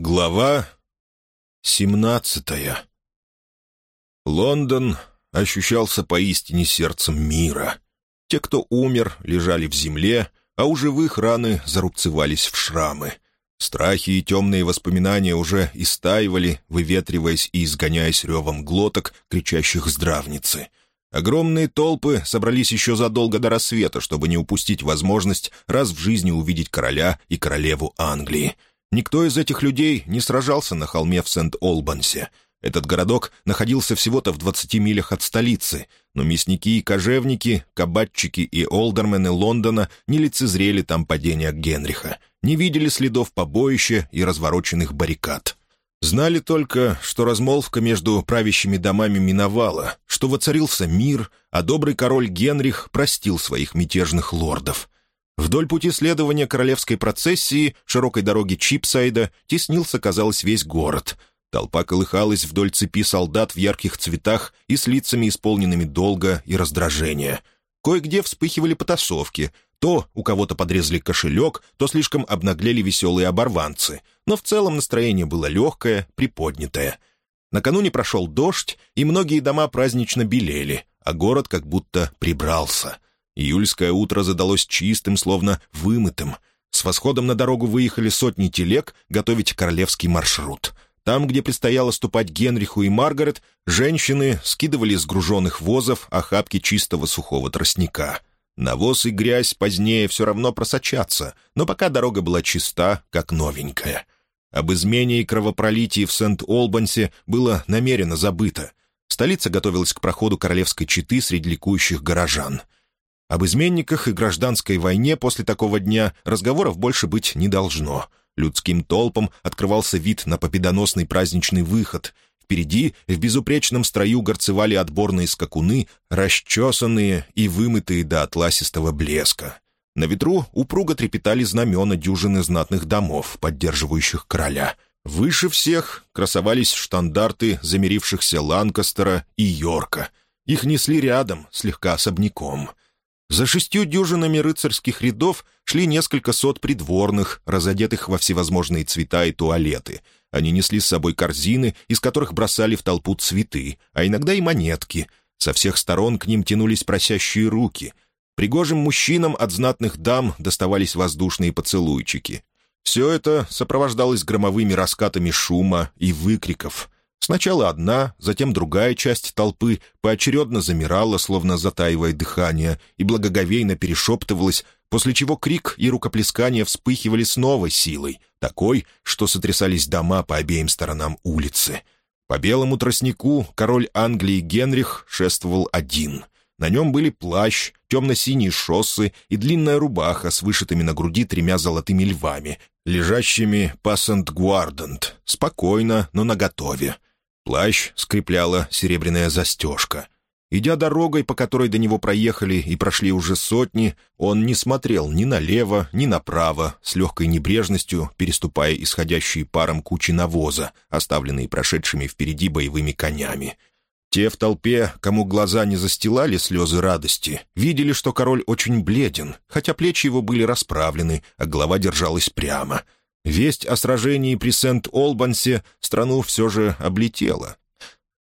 Глава семнадцатая Лондон ощущался поистине сердцем мира. Те, кто умер, лежали в земле, а у живых раны зарубцевались в шрамы. Страхи и темные воспоминания уже истаивали, выветриваясь и изгоняясь ревом глоток, кричащих здравницы. Огромные толпы собрались еще задолго до рассвета, чтобы не упустить возможность раз в жизни увидеть короля и королеву Англии — Никто из этих людей не сражался на холме в Сент-Олбансе. Этот городок находился всего-то в 20 милях от столицы, но мясники и кожевники, кабачики и олдермены Лондона не лицезрели там падения Генриха, не видели следов побоища и развороченных баррикад. Знали только, что размолвка между правящими домами миновала, что воцарился мир, а добрый король Генрих простил своих мятежных лордов — Вдоль пути следования королевской процессии, широкой дороги Чипсайда, теснился, казалось, весь город. Толпа колыхалась вдоль цепи солдат в ярких цветах и с лицами, исполненными долга и раздражения. Кое-где вспыхивали потасовки. То у кого-то подрезали кошелек, то слишком обнаглели веселые оборванцы. Но в целом настроение было легкое, приподнятое. Накануне прошел дождь, и многие дома празднично белели, а город как будто прибрался — Июльское утро задалось чистым, словно вымытым. С восходом на дорогу выехали сотни телег готовить королевский маршрут. Там, где предстояло ступать Генриху и Маргарет, женщины скидывали с груженных возов охапки чистого сухого тростника. Навоз и грязь позднее все равно просочатся, но пока дорога была чиста, как новенькая. Об измене и кровопролитии в Сент-Олбансе было намеренно забыто. Столица готовилась к проходу королевской четы среди ликующих горожан — об изменниках и гражданской войне после такого дня разговоров больше быть не должно. Людским толпам открывался вид на победоносный праздничный выход. Впереди в безупречном строю горцевали отборные скакуны, расчесанные и вымытые до атласистого блеска. На ветру упруго трепетали знамена дюжины знатных домов, поддерживающих короля. Выше всех красовались штандарты замерившихся Ланкастера и Йорка. Их несли рядом, слегка особняком — за шестью дюжинами рыцарских рядов шли несколько сот придворных, разодетых во всевозможные цвета и туалеты. Они несли с собой корзины, из которых бросали в толпу цветы, а иногда и монетки. Со всех сторон к ним тянулись просящие руки. Пригожим мужчинам от знатных дам доставались воздушные поцелуйчики. Все это сопровождалось громовыми раскатами шума и выкриков — Сначала одна, затем другая часть толпы поочередно замирала, словно затаивая дыхание, и благоговейно перешептывалась, после чего крик и рукоплескания вспыхивали с новой силой, такой, что сотрясались дома по обеим сторонам улицы. По белому тростнику король Англии Генрих шествовал один. На нем были плащ, темно-синие шоссы и длинная рубаха с вышитыми на груди тремя золотыми львами, лежащими по Сент-Гуардент, спокойно, но наготове. Плащ скрепляла серебряная застежка. Идя дорогой, по которой до него проехали и прошли уже сотни, он не смотрел ни налево, ни направо, с легкой небрежностью переступая исходящие паром кучи навоза, оставленные прошедшими впереди боевыми конями. Те в толпе, кому глаза не застилали слезы радости, видели, что король очень бледен, хотя плечи его были расправлены, а голова держалась прямо — Весть о сражении при Сент-Олбансе страну все же облетела.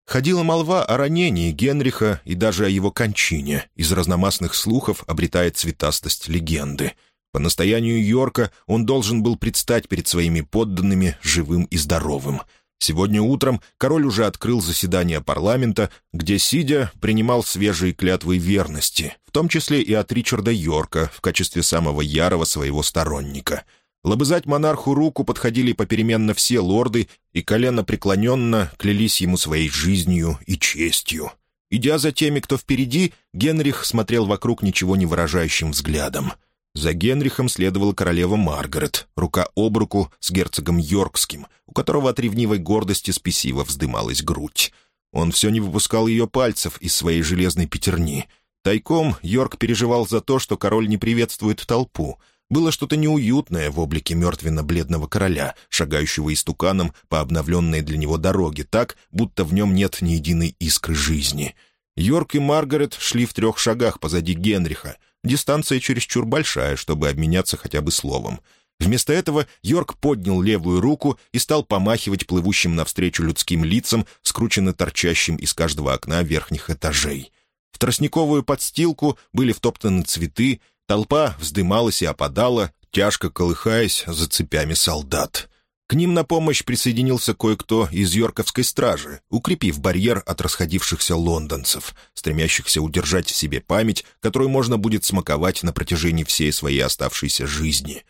Ходила молва о ранении Генриха и даже о его кончине. Из разномастных слухов обретает цветастость легенды. По настоянию Йорка он должен был предстать перед своими подданными живым и здоровым. Сегодня утром король уже открыл заседание парламента, где, сидя, принимал свежие клятвы верности, в том числе и от Ричарда Йорка в качестве самого ярого своего сторонника — Лобызать монарху руку подходили попеременно все лорды и колено преклоненно клялись ему своей жизнью и честью. Идя за теми, кто впереди, Генрих смотрел вокруг ничего не выражающим взглядом. За Генрихом следовала королева Маргарет, рука об руку с герцогом Йоркским, у которого от ревнивой гордости спесиво вздымалась грудь. Он все не выпускал ее пальцев из своей железной пятерни. Тайком Йорк переживал за то, что король не приветствует толпу — было что-то неуютное в облике мертвенно-бледного короля, шагающего истуканом по обновленной для него дороге так, будто в нем нет ни единой искры жизни. Йорк и Маргарет шли в трех шагах позади Генриха. Дистанция чересчур большая, чтобы обменяться хотя бы словом. Вместо этого Йорк поднял левую руку и стал помахивать плывущим навстречу людским лицам, скрученно торчащим из каждого окна верхних этажей. В тростниковую подстилку были втоптаны цветы, толпа вздымалась и опадала, тяжко колыхаясь за цепями солдат. К ним на помощь присоединился кое-кто из йорковской стражи, укрепив барьер от расходившихся лондонцев, стремящихся удержать в себе память, которую можно будет смаковать на протяжении всей своей оставшейся жизни.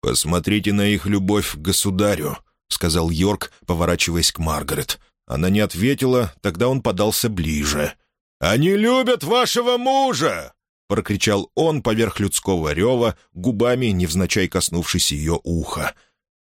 «Посмотрите на их любовь к государю», — сказал Йорк, поворачиваясь к Маргарет. Она не ответила, тогда он подался ближе. «Они любят вашего мужа!» — прокричал он поверх людского рева, губами невзначай коснувшись ее уха —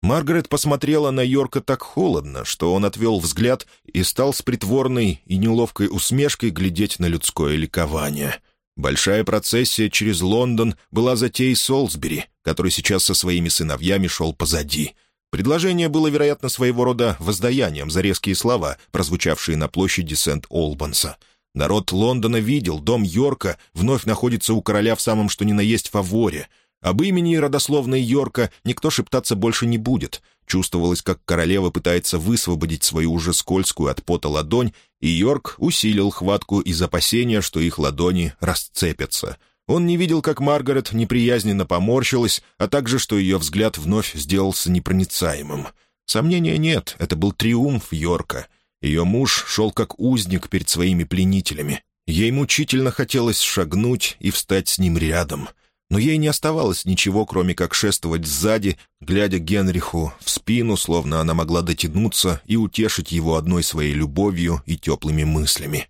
Маргарет посмотрела на Йорка так холодно, что он отвел взгляд и стал с притворной и неловкой усмешкой глядеть на людское ликование. Большая процессия через Лондон была затеей Солсбери, который сейчас со своими сыновьями шел позади. Предложение было, вероятно, своего рода воздаянием за резкие слова, прозвучавшие на площади Сент-Олбанса. Народ Лондона видел, дом Йорка вновь находится у короля в самом что ни на есть фаворе — об имени родословной Йорка никто шептаться больше не будет. Чувствовалось, как королева пытается высвободить свою уже скользкую от пота ладонь, и Йорк усилил хватку из опасения, что их ладони расцепятся. Он не видел, как Маргарет неприязненно поморщилась, а также, что ее взгляд вновь сделался непроницаемым. Сомнения нет, это был триумф Йорка. Ее муж шел как узник перед своими пленителями. Ей мучительно хотелось шагнуть и встать с ним рядом — но ей не оставалось ничего, кроме как шествовать сзади, глядя Генриху в спину, словно она могла дотянуться и утешить его одной своей любовью и теплыми мыслями.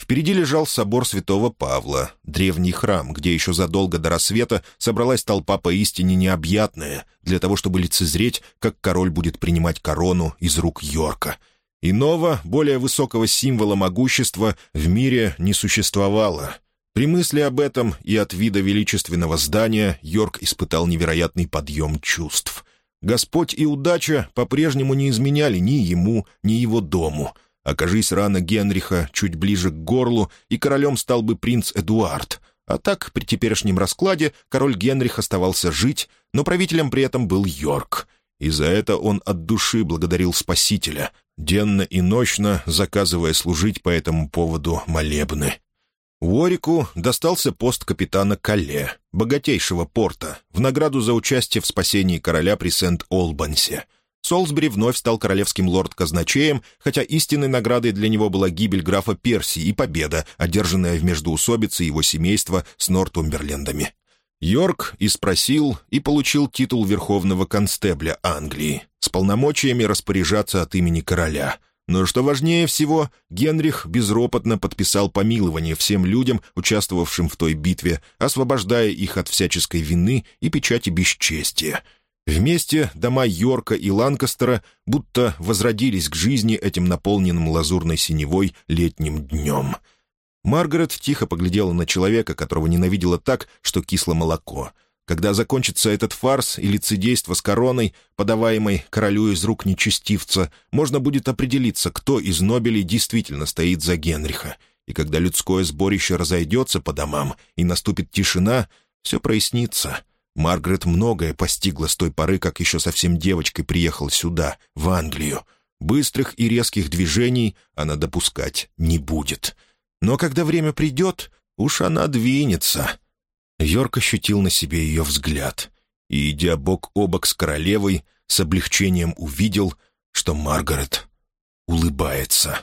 Впереди лежал собор святого Павла, древний храм, где еще задолго до рассвета собралась толпа поистине необъятная, для того, чтобы лицезреть, как король будет принимать корону из рук Йорка. Иного, более высокого символа могущества в мире не существовало — при мысли об этом и от вида величественного здания Йорк испытал невероятный подъем чувств. Господь и удача по-прежнему не изменяли ни ему, ни его дому. Окажись рано Генриха чуть ближе к горлу, и королем стал бы принц Эдуард. А так, при теперешнем раскладе, король Генрих оставался жить, но правителем при этом был Йорк. И за это он от души благодарил Спасителя, денно и ночно заказывая служить по этому поводу молебны. Уорику достался пост капитана Калле, богатейшего порта, в награду за участие в спасении короля при Сент-Олбансе. Солсбери вновь стал королевским лорд-казначеем, хотя истинной наградой для него была гибель графа Перси и победа, одержанная в междоусобице его семейства с Нортумберлендами. Йорк и спросил и получил титул верховного констебля Англии с полномочиями распоряжаться от имени короля — но что важнее всего, Генрих безропотно подписал помилование всем людям, участвовавшим в той битве, освобождая их от всяческой вины и печати бесчестия. Вместе дома Йорка и Ланкастера будто возродились к жизни этим наполненным лазурной синевой летним днем. Маргарет тихо поглядела на человека, которого ненавидела так, что кисло молоко — когда закончится этот фарс и лицедейство с короной, подаваемой королю из рук нечестивца, можно будет определиться, кто из Нобелей действительно стоит за Генриха. И когда людское сборище разойдется по домам и наступит тишина, все прояснится. Маргарет многое постигла с той поры, как еще совсем девочкой приехала сюда, в Англию. Быстрых и резких движений она допускать не будет. Но когда время придет, уж она двинется». Йорк ощутил на себе ее взгляд и, идя бок о бок с королевой, с облегчением увидел, что Маргарет улыбается.